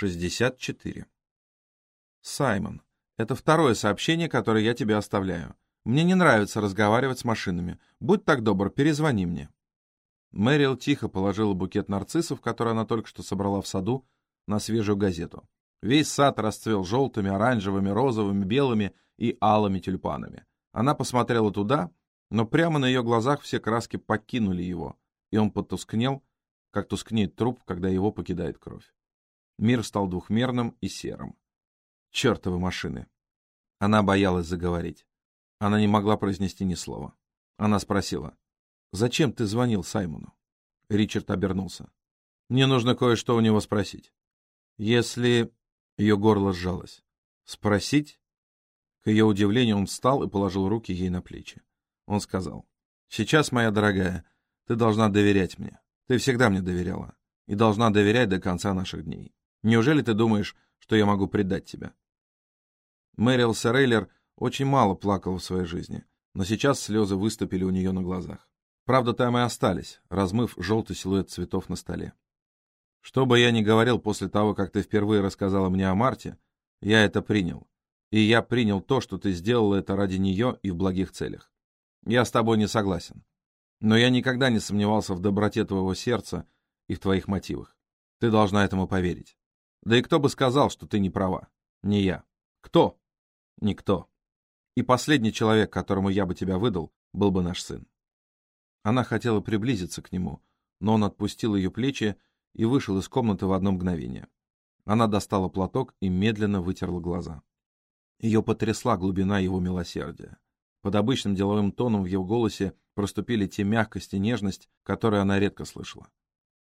64. Саймон, это второе сообщение, которое я тебе оставляю. Мне не нравится разговаривать с машинами. Будь так добр, перезвони мне. Мэрил тихо положила букет нарциссов, который она только что собрала в саду, на свежую газету. Весь сад расцвел желтыми, оранжевыми, розовыми, белыми и алыми тюльпанами. Она посмотрела туда, но прямо на ее глазах все краски покинули его, и он потускнел, как тускнеет труп, когда его покидает кровь. Мир стал двухмерным и серым. Чертовы машины. Она боялась заговорить. Она не могла произнести ни слова. Она спросила, «Зачем ты звонил Саймону?» Ричард обернулся. «Мне нужно кое-что у него спросить. Если...» Ее горло сжалось. «Спросить?» К ее удивлению он встал и положил руки ей на плечи. Он сказал, «Сейчас, моя дорогая, ты должна доверять мне. Ты всегда мне доверяла. И должна доверять до конца наших дней. Неужели ты думаешь, что я могу предать тебя?» Мэрил Сарейлер очень мало плакала в своей жизни, но сейчас слезы выступили у нее на глазах. Правда, там и остались, размыв желтый силуэт цветов на столе. Что бы я ни говорил после того, как ты впервые рассказала мне о Марте, я это принял. И я принял то, что ты сделала это ради нее и в благих целях. Я с тобой не согласен. Но я никогда не сомневался в доброте твоего сердца и в твоих мотивах. Ты должна этому поверить. Да и кто бы сказал, что ты не права? Не я. Кто? Никто. И последний человек, которому я бы тебя выдал, был бы наш сын. Она хотела приблизиться к нему, но он отпустил ее плечи и вышел из комнаты в одно мгновение. Она достала платок и медленно вытерла глаза. Ее потрясла глубина его милосердия. Под обычным деловым тоном в его голосе проступили те мягкость и нежность, которые она редко слышала.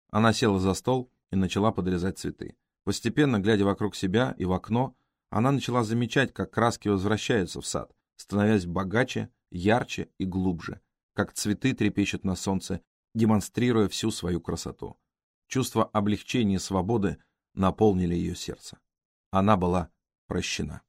Она села за стол и начала подрезать цветы. Постепенно, глядя вокруг себя и в окно, она начала замечать, как краски возвращаются в сад, становясь богаче, ярче и глубже, как цветы трепещут на солнце, демонстрируя всю свою красоту. Чувство облегчения и свободы наполнили ее сердце. Она была прощена.